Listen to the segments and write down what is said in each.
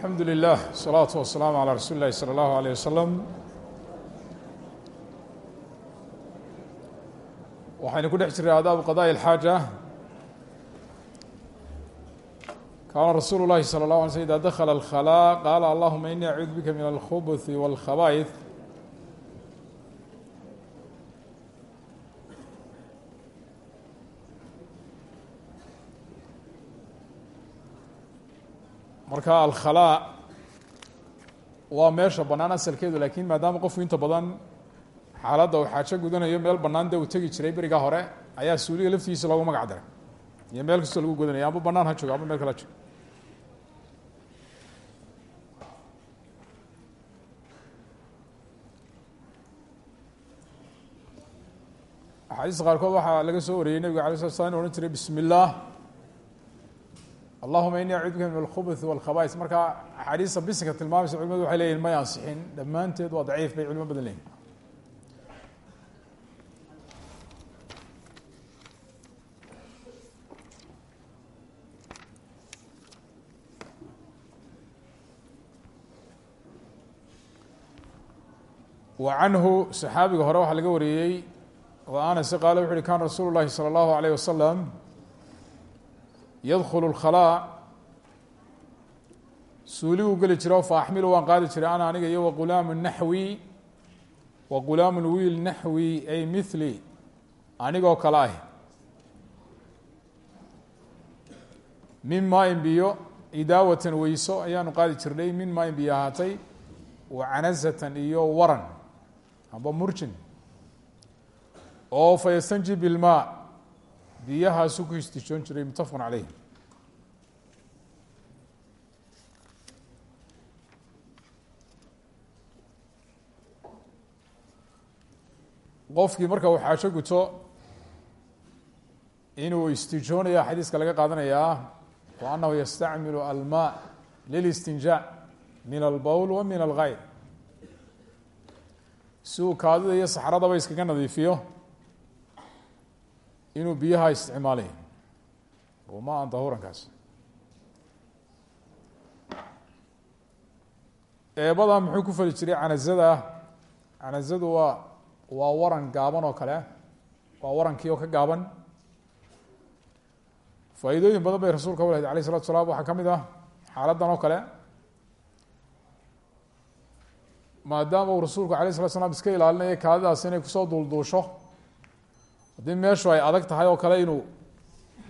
alxamdu lilah الsalaatu wasalaamu calaa rasuuli اllahi salى اllahu alيyه wasalam waxaynu ku dhex jiray aadaabu qadaءi اlxaaja kaana rasuulu اllahi salى اllahu alay slm ida dakla اlkhalaa qaala allahuma ini acuudu bika min alkhubuثi wاlkhaba'ith marka alkhalaa waa meesha bannaan asalkeedu laakiin maadaama qofku inta badan xaaladda uu xaajo gudanayo meel bannaan dee uu tegi jiray berigaa hore ayaa suuliga laftigiisa loogu magac daray. Iyo meel kastoo lagu gudanaya amba bannaan ha joogo amba meel kala joogo. Axaadiista qaarkood waxaa laga soo wariyey nebiga alay slat slam inu ohan jiray bismi اllah allahuma ini acuudu bika min alkhubuth walkhabais markaa axaadiista bisinka tilmaamaysa culimadu waxay leyihin may ansixin dhammaanteed waa daciif bay culimo badan leyihin wa canhu saxaabiga hore waxaa laga wariyey o anas qaale wuxu uhi kan rasuulu llahi salى اllahu alayh wasalam yadkulu اlkhalaa suuliguu geli jiro fa axmilu waan qaadi jiray ana aniga iyo waqulaamu naxwi wa qulaamu wiil naxwi ay mithli anigoo kale ah min maain biyo idaawatan weyso ayaanu qaadi jirnay min maain biyo ahaatay wa canazatan iyo waran amba murjin. Oo fa yastanji bilmaa biyahaasu ku istijoon jiray mutafaqun caleyh qofkii marka uu xaajo guto inuu istijoonaya xadiiska laga qaadanayaa wa annahu yastacmilu almaa lilistinjaa min albowl wa min algayr si uu kaadida iyo saxradaba iskaga nadiifiyo inuu biyaha isticmaalayo ma an dahurankaas eebada muxuu ku fali jiray canazada. Canazadu waa waa waran gaaban oo kale. Waa warankii oo ka gaaban. Faa'iidooyin badan bay rasuulka u lahayd alayh isalatu salaam. Waxaa ka mid ah xaaladdan oo kale. Maadaama uu rasuulku alayh salatu slam iska ilaalinaya kaadidaas inay ku soo duulduusho haddii meeshu ay adag tahay oo kale inuu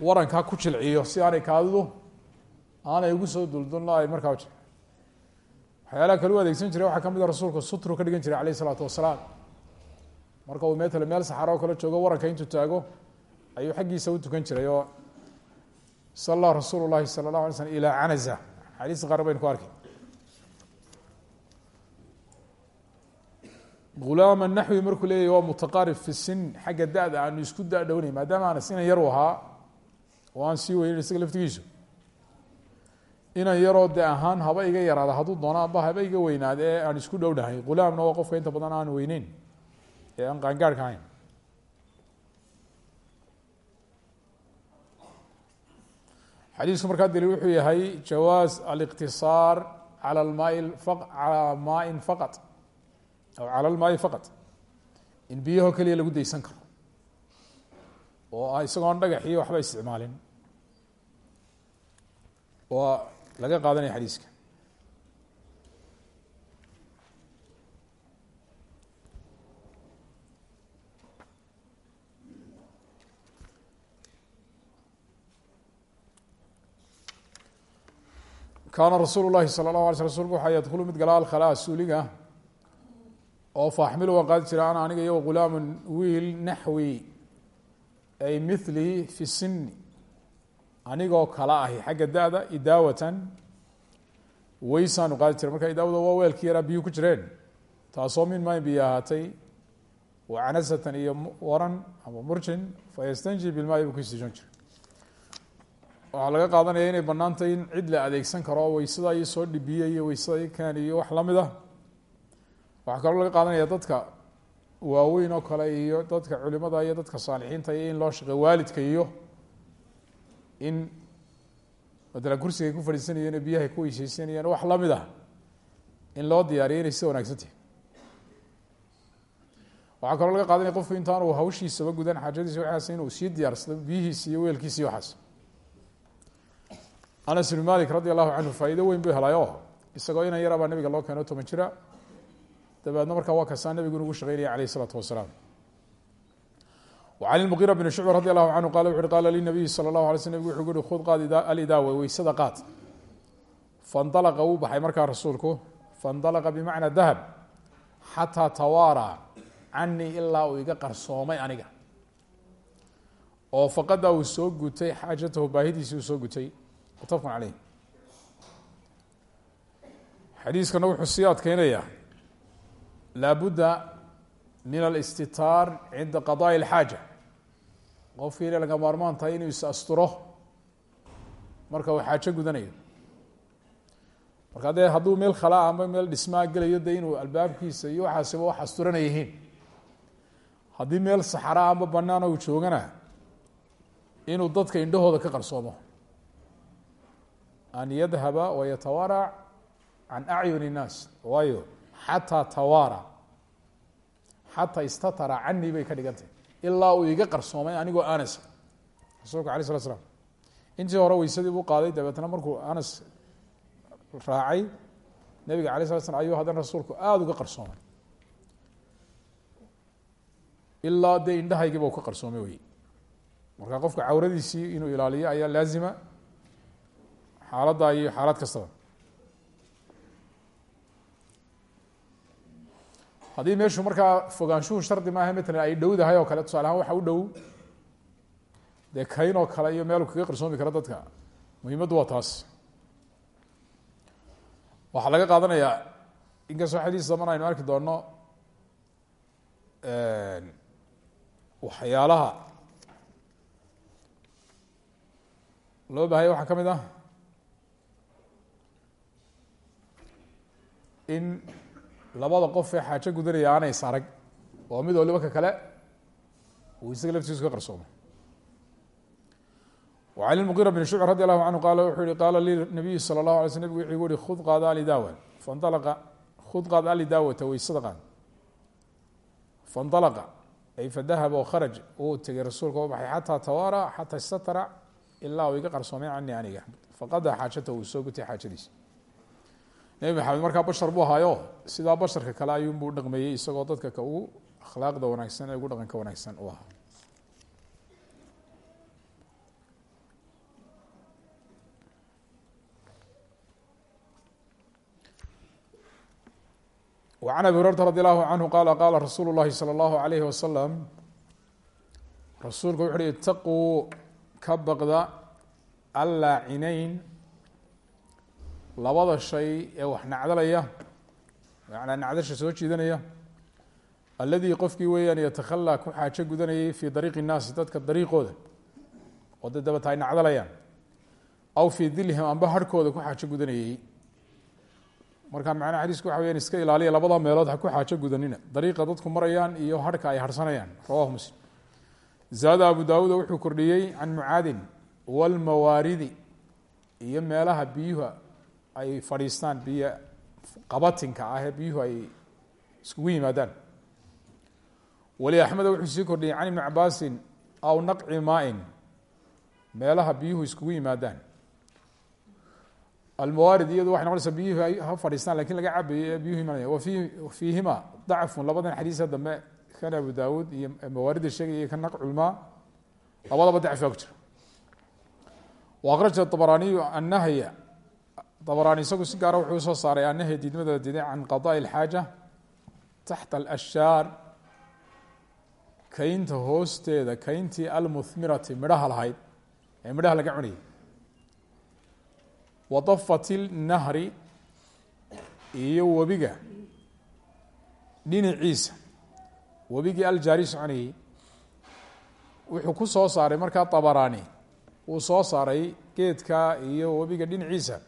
warankaa ku jilciyo si aanay kaadidu aanay ugu soo duldulna ay markaa waxyaalaha kale u adeegsan jiray waxaa ka mid a rasuulku sutru ka dhigan jiray alayh isalaatu wasalaam. Marka uu metale meel saxaro oo kale joogo waranka intuu taago ayuu xaggiisa u tukan jiray oo salla rasuulu llahi sala اllahu alay slm ilaa canaza. Xadiista qaar baynu ku arkay ghulaama naxwi markuu leeyahy waa mutaqaarib fi sin xagga da-da aanu isku da dhownay maadaama aana sinan yar u ahaa oo aan sii weynin isaga laftigiisu inan yaroo de ahaan haba iga yaraada hadduu doono amba haba iga weynaada ee aan isku dhownahay ghulaamna waa qofka inta badan aan weyneyn ee aan qaangaarhka ahayn xadiisku markaa daliil wuxuu yahay jawaaz aliqtisaar cala almaai calaa maain faqat aw cala almaai faqat in biyahoo keliya lagu daysan karo oo isagoon dhagaxiyo waxba isticmaalin waa laga qaadanaya xadiiska kaana rasuulu llahi sala اllahu alay sl rsulku waxaa yadkhulu mid galaa alkhalaa suuliga oo faaxmilu waan qaadi jira ana aniga iyo ghulaamu wiil naxwi ay mithli fi sini anigoo kala ahi xagga da-da idaawatan weysaanu qaadi jira. Marka idaawada waa weelkii yaraa biyuu ku jireen taasoo min mayn biyo ahaatay wa canasatan iyo waran ama murjin fa yastanji bilmaayi buu ku istijoon jira waxaa laga qaadanaya inay bannaantay in cid la adeegsan karo weysada iyo soo dhibiye iyo weysada kan iyo wax la mid ah waxaa kaloo laga qaadanaya dadka waaweyn oo kale iyo dadka culimada iyo dadka saalixiinta iyo in loo shaqey waalidka iyo in matalan kursigay ku fadhiisanayeen biyahay ku weyseysanayeen wax la mid ah in loo diyaariyo inay sida wanaagsan tahay. Waxaa kaloo laga qaadanaya qofku intaan uu hawshiisaba gudan xaajadiisa waxaas inuu sii diyaarsado biyihiisi iyo weelkiisi waxaas. Anas ibn malik radi allahu canhu faa'iido weyn buu helayo isagoo inan yarabaa nabiga loo keeno toban jira dabeedna markaa waa kasaa nabigu inugu shaqeynaya alayh isalaatu wasalaam وعن المغيرة بن شعبة رضي الله عنه قال وxu qال للنبي صلى الله علي sلم وxuu ui khud qaad alidaawe weysada qaad faاnطلqa wuu baxay markaa rasuulku faاnطلqa bmacnaa dahب xatىa tawاarى canii ilaa uu iga qarsoomay aniga oo faqada uu soo gutay xaajatahu baahidiisii uu soo gutay mutafq عaleyh xadiiskana wuxuu sii adkeynaya laabudda min alاstitaar cinda qضاء الxaaجة qofkii inay laga maarmaan tahay inuu is asturo marka uu xaajo gudanayo marka dee hadduu meel khalaa ama meel dhismaa gelayo de inuu albaabkiisa iyo waxaasiba wax asturana yihiin haddii meel saxraa ama banaana uu joogana inuu dadka indhahooda ka qarsoomo an yadhaba wayatawaarac can acyun الnaas waayo xataa tawaara. Xataa istatara canii bay ka dhigantay. Ilaa uu iga qarsoomay anigoo anas. Rasuulka alay slat slam intii hore weysadii buu qaaday dabeetna markuu anas raacay nabiga alay slat slam ayuu haddana rasuulku aada uga qarsoomay. Ilaa dee indhahaygiiba ka qarsoomay wey marka qofka cawradiisii inuu ilaaliyo ayaa laazima. Xaaladda iyo xaalad kastaba haddii meeshu markaa fogaanshuhu shardi maaha matalan ay dhowdahay oo kale tusaale ahaan waxa u dhow dee kayn oo kale iyo meel kaga qarsoomi kara dadka muhiimaddu waa taas. Waxaa laga qaadanayaa inkastoo xadiis daman aynu arki doono waxyaalaha loo baahaya waxaa ka mid ah in labada qof ee xaajo gudanaya aanay sarag oo mid waliba ka kale uu isaga laftiisu ka qarsoomo وعن المغيرة بن شعب رضي الله عنه qال wuxuu yihi qاla lii نabiyu slى الlaه عlay sl nbgu wuxuu igu uhi khud qaada alidaawa faاnطلqa khud qaad alidaawata weysada qaad faاnطلqa ay fadahaba oo kharaj uu tegay rasuulka u baxay xatىa tawaarى xatىa istatara ilaa uu iga qarsoomay canii aniga faqada xaajata uu soo gutay xaajadiisa nebi maxamed markaa bashar buu ahaayo sidaa basharka kale ayuunbuu dhaqmeeyey isagoo dadka ka ugu akhlaaqda wanaagsan ee ugu dhaqanka wanaagsan u ahaa وعن أبي هuريرة رضي الله عنه qال qاla رasuuل الlahi slى الlaه عليه وsلم rasuulku wuxu uhi itaquu ka baqda allaacineyn labada shay ee wax nacdalaya manaa nacdasha soo jiidanaya alladii qofkii weeyaan yatakhalaa ku xaajo gudanayay fii dariiqi nnaasi dadka dariiqooda oo dee dabata ay nacdalayaan aw fii dilhim amba harhkooda ku xaajo gudanayay. Marka macnaha xadiisku waxa weyan iska ilaaliya labada meelood ha ku xaajo gudanina. Dariiqa dadku marayaan iyo harhka ay harsanayaan. Rawahu muslim. Zaada abu daawuuda wuxuu kordhiyey can mucaadin walmawaaridi iyo meelaha biyuha ay fadhiistaan biyo qabatinka ah ee biyuhu ay iskugu yimaadaan. Wali axmeda wuxuu sii kordhiyey can ibni cabaasin aw naqci maain. Meelaha biyuhu iskugu yimaadaan. Almawaarid iyadu waxay noqonaysaa biyuhu ay ha fadhiistaan laakiin laga cabayo ee biyuhu imanaya. Wa fi fiihima dacfun labadan xadiisa dambe kan abu daawuud iyo mawaarida sheegaya iyo kan naqculmaa labadaba dacfi ku jira. Wa akraja abraniyu annahya abrani isagu si gaara wuxuu u soo saaray annahya diidmada diiday can qadaءi اlxaaja taxta alashaar kaynta hoosteeda kayntii almuhmirati midhaha lahayd ee midhaha laga cunayay wadafat ilnahri iyo webiga dhinaciisa. Webigii aljaari soconayey wuxuu ku soo saaray markaa tabarani uu soo saaray geedka iyo webiga dhinaciisa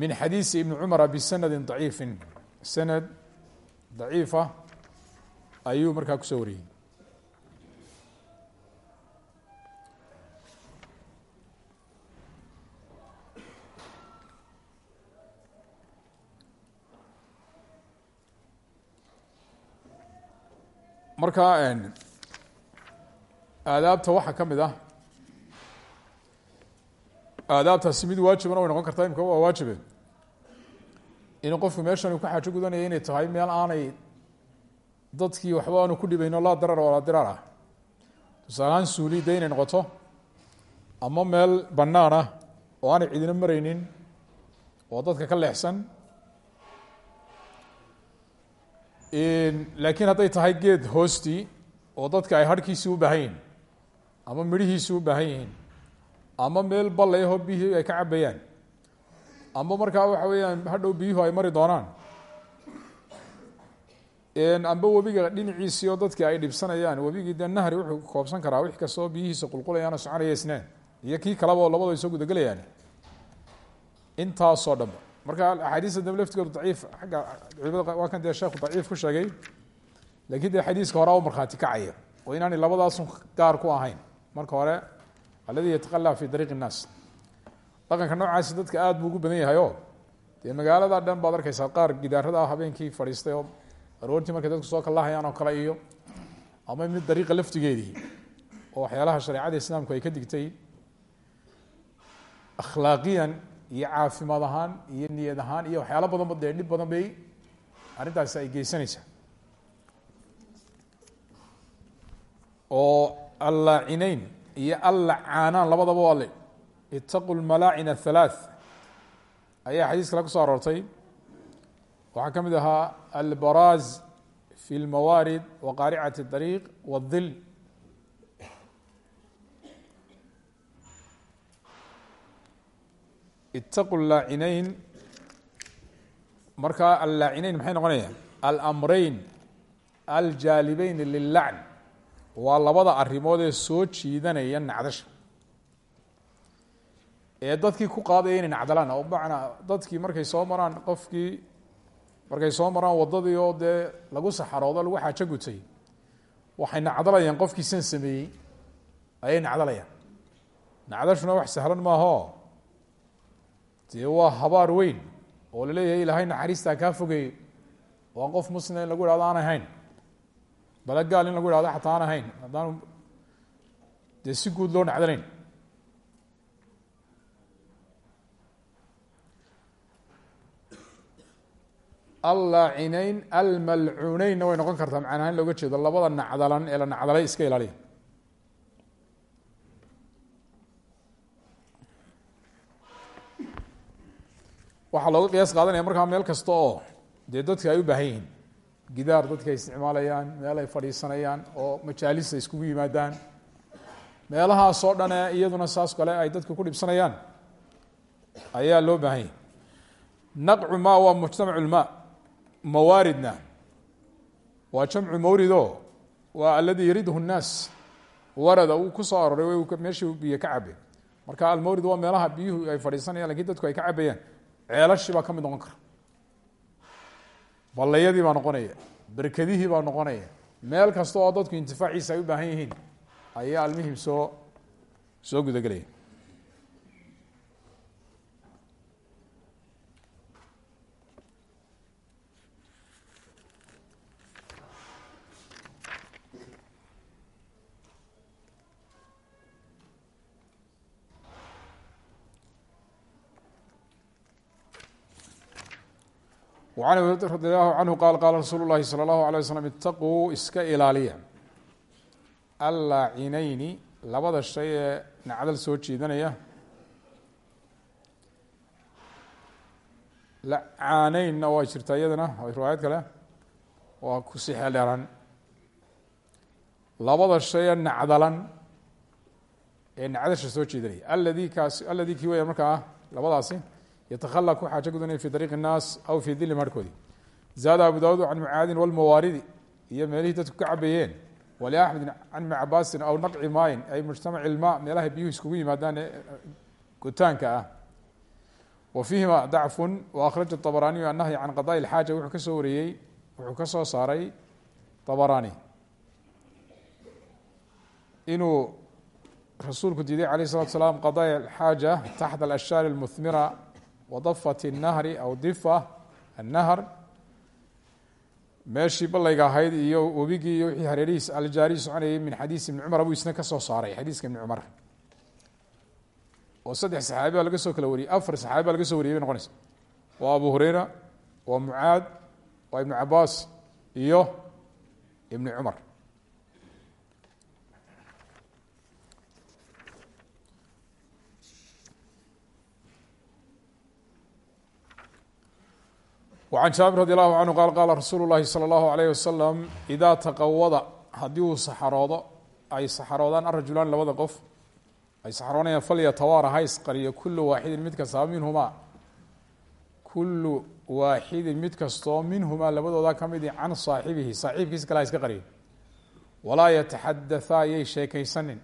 min xadiisi ibni cumara bisanadi daciifin. Sanad daciifa ayuu markaa ku soo wariyey. Markaa aadaabta waxaa ka mid ah aadaabtaasi mid waajibana way noqon kartaa imika waa waajibe inuu qofku meeshan ku xaajo gudanaya inay tahay meel aanay dadkii waxba aanu ku dhibayno laa darar walaa diraar ah tusaalahaan suuli de inay noqoto ama meel bannaan oo aanay cidina maraynin oo dadka ka leexsan laakiin hadday tahay geed hoostii oo dadka ay harhkiisii u baahan ama midhihiisii u baahan yihiin ama meel ballayahoo biyihii ay ka cabayaan ama markaa waxa weeyaan hadhow biyuhu ay mari doonaan. Amba webiga dhinaciisii oo dadkii ay dhibsanayaan webigii dee nahri wuxuu koobsan karaa wix kastoo biyihiisa qulqulayaano soconaya iyo kii kaleba oo labadoo soo gudagelayaan intaasoo dhanba marka axaadiista dambe laftigoodu daciif agga culimada waa kan dee sheekhu daciif ku sheegay. Laakiin dee xadiiska horaa u markhaati kacaya. Oo inaanay labadaasun gaar ku ahayn. Marka hore alladii yataqalaa fi dariiqi innaas dhaqanka noocaasi dadka aada buu ugu badan yahay oo dee magaalada dhan baad arkaysaa qaar gidaarada ah habeenkii fadhiistay oo aroortii markay dadku soo kalahayaan oo kale iyo ama mid dariiqa laftigeedii oo waxyaalaha shareecada islaamku ay ka digtay akhlaaqiyan iyo caafimaad ahaan iyo niyad ahaan iyo waxyaalo badanba dee dhib badan bay arrintaasi ay geysanaysaa. Oo allaacineyn iyo allacaanaan labadaba waa le. Itaqu lmalaacin ahalaath ayaa xadiis kale ku soo aroortay. Waxaa ka mid ahaa albaraaz fi lmawaarid wa qaaricati اdariiq wاdil itaqu laacineyn markaa allaacineyn maxay noqonayaan? Almreyn aljaalibeyn lilacn waa labada arrimood ee soo jiidanaya nacdasha ee dadkii ku qaadaya inay nacdalaan oo macnaa dadkii markay soo maraan qofkii markay soo maraan waddadii oo dee lagu saxaroodo lagu xaajo gutay waxay nacdalayaan qofkii san sameeyey ayay nacdalayaan. Nacdashuna wax sahlan maahao dee waa habaar weyn oo la leeyahay ilaahay naxariistaa kaa fogeeyo waa qof muslima in lagu ihahdo aan ahayn bale gaal in lagu ihahdo xataa aan ahayn haddaanu dee si guud loo nacdalayn allaacineyn almalcuuneynna way noqon kartaa. Macnaha in looga jeedo labada nacdalan ee la nacdalay iska ilaaliya. Waxaa looga qiyaas qaadanaya markaa meel kasta oo dee dadka ay u baahan yihiin gidaar dadka ay isticmaalayaan meel ay fadhiisanayaan oo majaalisa iskugu yimaadaan. Meelahaasoo dhane iyaduna saas kale ay dadku ku dhibsanayaan. Ayaa loo baahan yahy naqcu ma waa mujtamac lma mawaaridna. Waa jamcu mawrido waa aladii yariduhu nnaas. Warada uu ku soo aroray meeshii biyo ka cabe marka almawrid waa meelaha biyuhu ay fadhiisanayan laakiin dadku ay ka cabayaan ceelashii baa ka mid noqon kara ballayadii baa noqonaya berkedihii baa noqonaya. Meel kasta oo dadku intifaaciisa ay u baahan yihiin ayaa almihim soo soo gudagelaya وعن abi hurata radi allahu canhu qaal qaala rasuulu اllahi salى اllahu alيه waslm itaquu iska ilaaliya allaacineyni labada shay ee nacdal soo jiidanaya lacaaneynna waa jirtaa iyadana riwaayad kale waa ku si xeeldheeran labada shay ee nacdalan ee nacdasha soo jiidanaya aladii kaas aladii kii weya markaa labadaasi ytakhalى ku xaajo gudanaya fi dariiq الnaas aw fi dili marhkoodi zaada abu dawud can mucaadin wاlmawaaridi iyo meelihii dadku ka cabayeen waliaxmed can ibni cabaasin aw naqci maayin ay mujtamac ilma meelaha biyuhu iskugu yimaadaan ee gutaanka ah wa fiihima dacfun waأkhraja طabraniyu annahyi can qadaءi اlxaaja wuxuu ka soo wariyey wuxuu ka soo saaray طabarani inuu rasuulku diiday alayه الsalatu slaam qadaء اxaaja taxta اlashyaar اlmuhmira wadafat الnahri aw difa الnahr meeshii ballayga ahayd iyo webigii iyo wixii hareerihiis aljaari soconayay min xadiis ibni cumar buu isna ka soo saaray xadiiska ibni cumar oo saddex saxaabi baa laga soo kala wariyey afar saxaabi baa laga soo wariyay bay noqonaysa waa abu hureyra waa mucaad waa ibnu cabaas iyo ibni cumar وعن jaaبir رadي الlaه عanه qal qala rasuul الlahi slى الlaه عalيه waslم إida taqawada haddii uu saxaroodo ay saxaroodaan arajulaan labada qof ay saxaroonayaan falyatawaara ha isqariyo kulu waaxidin mid kastaba minhumaa kulu waaxidin mid kastoo minhumaa labadooda ka midi can saaxibihi saaxiibkiisa kale ha iska qariyo walaa yataxadaثaa yay sheekaysanin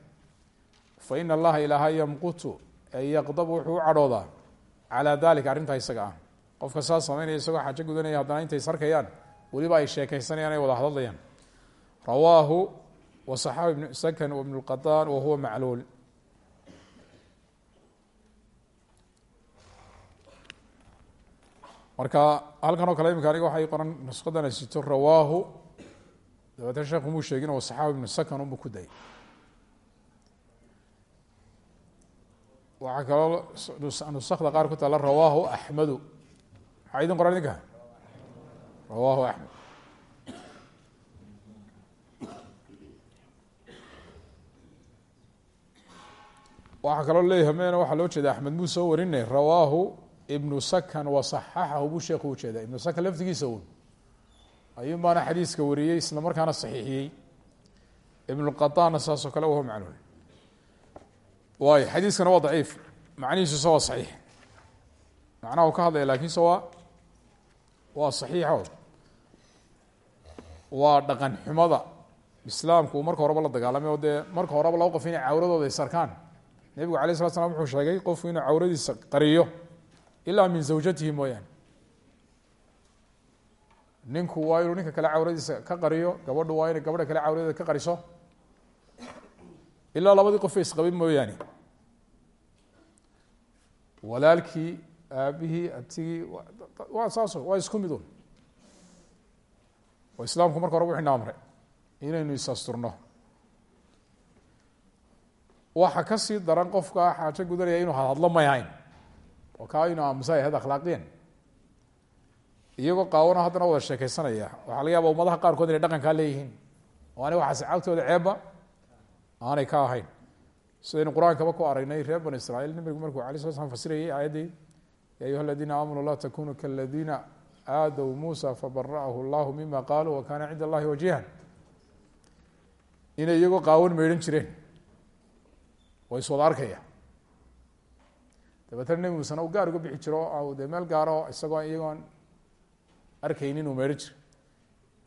faina اllaha ilaaha ymqutu ay yaqdb wuxuu u cadhoodaa calى dalika arrintaa isaga ah qofka saas samaynaya isagoo xajo gudanaya haddana intay sarkayaan weliba ay sheekaysanayaan ay wada hadlayaan rawaahu wasaxahu ibnu sakan wabnu lqataan wa huwa macluul. Marka halkan oo kale imika aniga waxay qoran nusqadana sito rawaahu dabeetna sheekhu muu sheegin wasaxahu ibnu sakan unbu ku dayay. Waxaa kaloo nusakda qaar ku taala rawaahu axmedu idin qoran idinka rawaahu axmed waxaa kaloo leeyahay mena waxaa loo jeeda axmed muu soo warinay rawaahu ibnu sakan wasaxaxahu buu sheeku ujeeda ibnu sakan laftigiisa un ayuun baana xadiiska wariyey isla markaana saxiixiyey. Ibnulqataanna saasoo kale wahuwa macluul waayo xadiiskana waa daciif macnihiisusa waa saxiix. Macnaha uu ka hadlaya laakiinse waa waa saxiixo. Waa dhaqan xumada. Islaamku marka horeba la dagaalamay oo dee marka horeba laba qof inay cawradooda is arkaan nebigu alay slat slam wuxuu sheegay qofku inuu cawradiisa qariyo ilaa min zawjatihi mooyaane. Ninku waa inuu ninka kale cawradiisa ka qariyo gabadhu waa inay gabadha kale cawradeeda ka qariso ilaa labadii qof isqabin mooyaane. Walaalkii aabihii abtigii waa saaso waa isku midun oo islaamku marka hore wuxuu ina amray inaynu is-asturno. Waxa ka sii daran qofka xaajo gudanaya inuu hadhadlo may ahayn. Oo kaa inuu aamusa ahayd akhlaaqiyan iyagoo qaawano haddana wada sheekeysanaya waxaa laga yaaba ummadaha qaarkood inay dhaqankaa leeyihiin. Oo ani waxaase cagtooda ceebba aanay ka ahayn. Sidaynu qur'aankaba ku aragnay reer bani israiil nabigu markuu alay sla slam fasirayay aayaddii ya ayuha aladiina aamanuu laa takunuu kaladiina aadaw muusa fabara'ahu llahu mima qaaluu wa kaana cinda allahi wajihan inay iyagoo qaawan meydhan jireen oo iswada arkaya dabeetna nebi muusena uu gaar uga bixi jiro dee meel gaaro isagoo iyagoon arkaynin uu meydhan jiro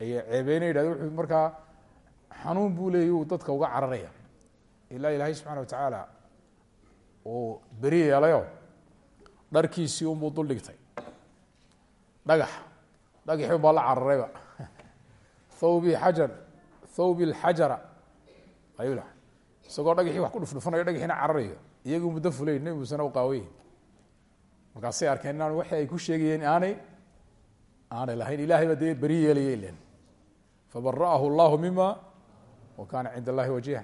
ay ceebeyna yidhahde wuxuu markaa xanuun buu leeyay dadka uga cararaya ilaa ilaahay subxana wa beri yeelayo dharkiisii unbuu dul dhigtay. Dhagax. Dhagaxi un baa la cararayba thawbi xajar thawbi lxajara isagoo dhagaxii wax ku dhufdhufanayo dhagaxiina cararayo. Iyagii muddo fulayn nebi muusena u qaaway markaasay arkeen inaan waxi ay ku sheegayeen aanay aanay lahayn. Ilahay baa dee beri yeelaya ilen fabara'ahu llahu mima wa kaana cinda allahi wajiha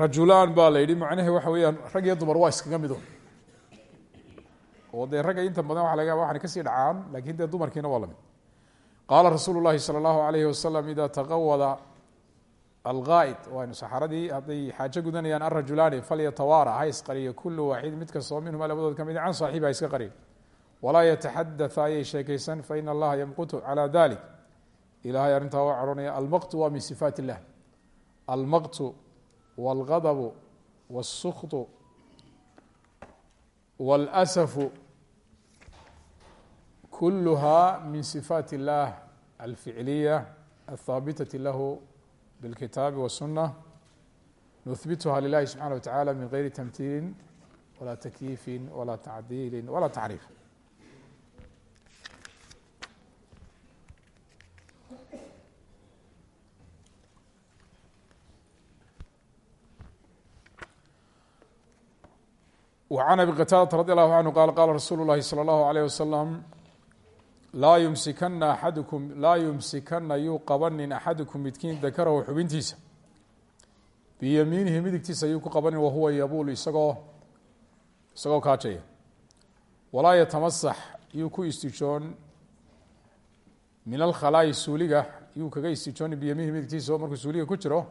rajulaan baa la yidhi macnahe waxa weeyaan rag iyo dumar waa iskaga mido oo dee ragga inta badan waa laga yaba waxana kasii dhacaan lakin dee dumarkiina waa lamid qaala rasuulu llahi salى اllahu alayhi wasalam ida taqawada algaa'id waanu saxaradii hadday xaajo gudanayaan arajulaani falyatawaara ha isqariyo kulu waaxid mid kastoo minhuma labadood ka mid can saaxibi ha iska qariyo walaa yataxadatha ayay sheekaysan faina allaha yamqutu calى dalik ilahay arrintaa waa caroonaya almaqtu waa min sifaat illah almaqtu wاlgadbu wالsukط wاlأsafu kuluha min sifaat اllah alficliya alhaabitaةi lahu bاlkitaabi wالsunة nuhbitha lilahi subxanaه wa taعala min gayri tamtiilin walaa takyiifi walaa tacdiili walaa وعن أبي qتاadة رضي الله عنه qال qال رsuuل الlahi slى الlaه عليه وsلم laa yumsikana axadukum laa yumsikana yuu qabanin axadukum midkiin dakarahu xubintiisa biyamiinihi midigtiisa ayuu ku qabanin wahuwa yabuul isagoo isagoo kaajaya walaa yatamasax yuu ku istijoon min alkhalaa'i suuliga yuu kaga istijoonin biyamiinihi midigtiisa markuu suuliga ku jiro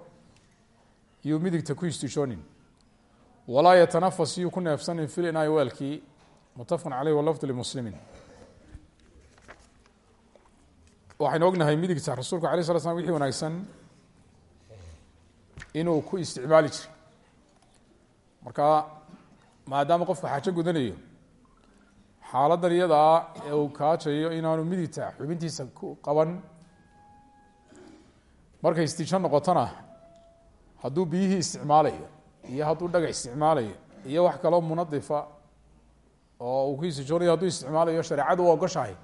yuu midigta ku istijoonin walaa yatanafas yuu ku neefsanin fil inaai weelkii mutafaqun caleyh walafdu limuslimin. Waxaynu ognahay midigta rasuulku alay sla slam wixii wanaagsan inuu ku isticmaali jiray. Marka maadaama qofku xaajo gudanayo xaaladan iyadaa ee uu kaajayo inaanu midigta xubintiisa ku qaban markay istijo noqotona hadduu biyihii isticmaalayo iyo hadduu dhagax isticmaalayo. Iyo wax kaloo munadifa oo uu ku istijoonayo hadduu isticmaalayo shareecadu u ogoshahay.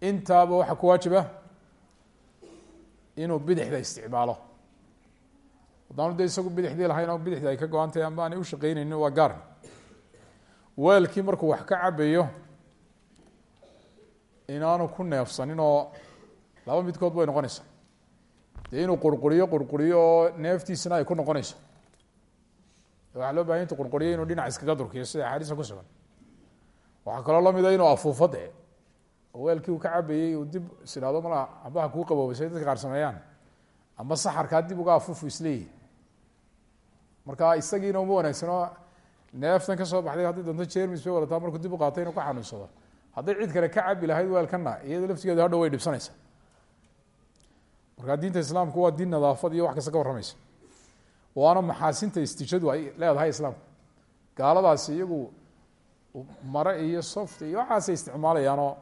Intaaba waxaa ku waajiba inuu bidixda isticmaalo. Haddaanu de isagu bidixdii lahayn oo bidixda ay ka go-antahay amba aanay ushaqeyneynin waa gaar. Weelkii markuu wax ka cabayo inaanu ku neefsanin oo laba midkood bay noqonaysaa. Dee inuu qurquriyo qurquriyo oo neeftiisina ay ku noqonayso waxaa loo bahay intu qurquriyo inuu dhinac iskaga durkiyo sida axaadiisa ku sugan. Waxaa kaloo lamida inuu afuufo de oo weelkii uu ka cabayey uu dib is idhahdo mala ambaha kuu qaboobasay dadka qaar sameeyaan amba saxarkaa dib uga afuufu isleeyihi marka isagiina uma wanaagsano neeftan ka soo baxday haddii doonto jermis bay wadataa markuu dib u qaatay inuu ka xanuunsado. Hadday cid kale ka cabi lahayd weelkana iyado laftigeedu hadhow way dhibsanaysa marka diinta islaamku waa diin nadaafad iyo wax kasta ka warramaysa waana maxaasinta istijadu ay leedahay islaamku. Gaaladaasi iyagu mare iyo soft iyo waxaasay isticmaalayaanoo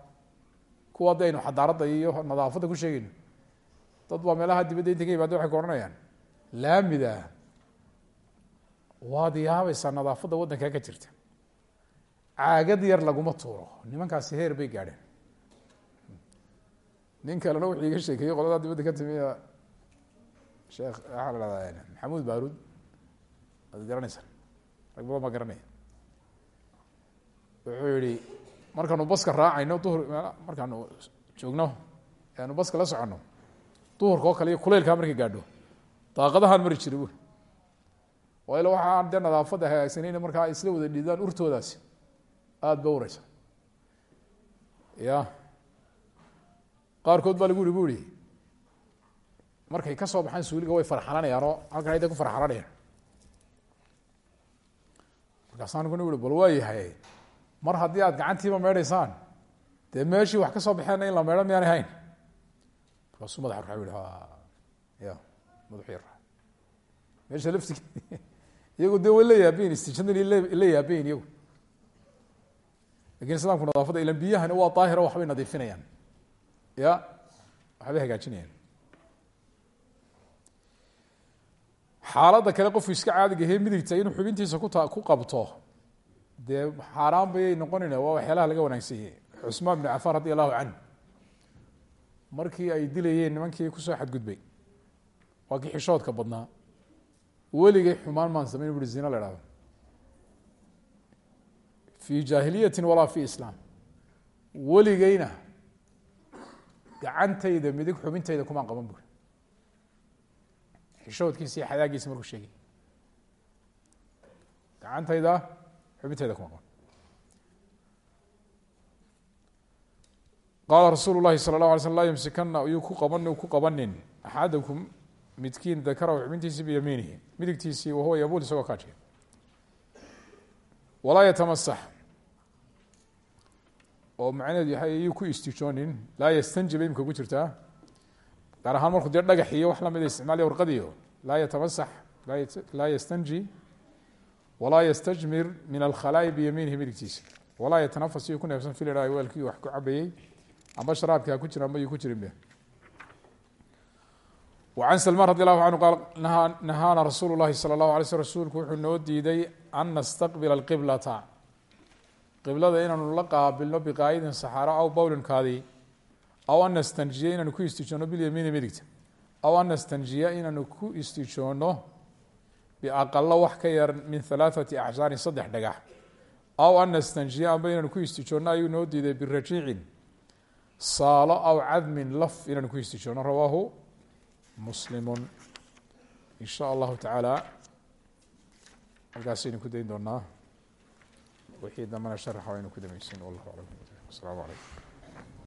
kuwa haddi aynu xadaaradda iyo nadaafadda ku sheegayno. Dad baa meelaha dibadda inta ka yimaada waxay ka odhanayaan laamida waad yaabaysaa nadaafadda waddankaa ka jirta. Caagad yar laguma tuuro. Nimankaasi heer bay gaadheen. Nin kalena wuxuu iga sheekeeyey qoladaa dibadda ka timiya sheekh waxaa la dhahdaa maxamuud baaruud waad garanaysaa rag badan baa garanaya wuxuu yihi markaanu baska raacayno duhur markaanu joogno aanu baska la soconno duhurka oo kale iyo kuleylkaa markay gaadho. Daaqadahaan mari jira buri waa ila waxa aan dee nadaafadda hagaagsanayna markaa isla wada dhidaan urtoodaasi aada ba ureysa ya qaarkood baa lagu yihi bu ihi markay ka baxaan suuliga way farxalanayaan oo halkan ayda ku farxalanayaan. Markaasaan kuna ui bal waa yahay mar haddii aad gacantiiba meedhaysaan dee meeshii wax ka soo baxeenna in la meedho miyaanay hayn markaasuu madaxa ruxa yihi ya madaxu yar. Meesha laftig iyagu dee way la yaabayin istijadan la yaabayin iyagu. Lakin islamku nadaafadda ilan biyahani waa daahiro waxbay nadiifinayaan. Ya waxbay hagaajinayaan xaaladda kale qofku iska caadigahe midigta inuu xubintiisa ku qabto dee xaaraan bayay noqonayna waa waxyaalaha laga wanaagsanyay cusmaan bn cafaan radi allahu canhu markii ay dilayeen nimankii ku soo xadgudbay waa kii xishoodka badnaa. Weligay xumaan maan samayn bui zina la hahdo fi jaahiliyati walaa fi islaam. Weligeyna gacantayda midig xubintayda kumaan qaban buri xishoodkiisa iyo xadaagiisa markuu sheegay. Gacantayda xubintayda kuma qaban qaala rasuulu lahi sala اlahu alay sl laa yumsikana yuu ku qaban ku qabanin axadakum midkiin dakarahu xubintiisii biyamiinihi midigtiisii wahuwa yabuul isagoo kaajiya walaa yatamasax oo macnaheedu yahay ayuu ku istijoonin laa yastanji bay imika ku jirtaa gaar ahaan markuu dee dhagax iyo wax lamida ah isticmaalya warqadiyo laa yatamasax laa yastanji walaa yastajmir min alkhalaa'i biyamiinihi midigtiisa. Walaa yatanafas iyuu ku neefsan filaha weelkii wax ku cabayey amba sharaabka ku jira amba yuu ku jirinbe an salmaan radi allahu qaal nahaana rasuulu lahi sala allahu alay wuxuu noo diiday an nastaqbila alqiblata. Qiblada inaanu la qaabilno biqaa'idin saxaaro aw bowlinkaadii aw an nastanjiya inaanu ku istijoono bilyamiini midigta aw an nastanjiya inaanu ku istijoono biaqalo wax ka yar min halaathati axsaarin saddex dhagax. Aw an nastanjiya amba inaanu ku istijoono ayuu noo diiday birajiicin saalo aw cadmin laf inaanu ku istijoono rawaahu muslimun. In sha allahu tacaala halkaasaynu ku dayn doonaa wixii dambana sharaxa waynu ku damaysan wallahu aclam. Asalaamu calaykum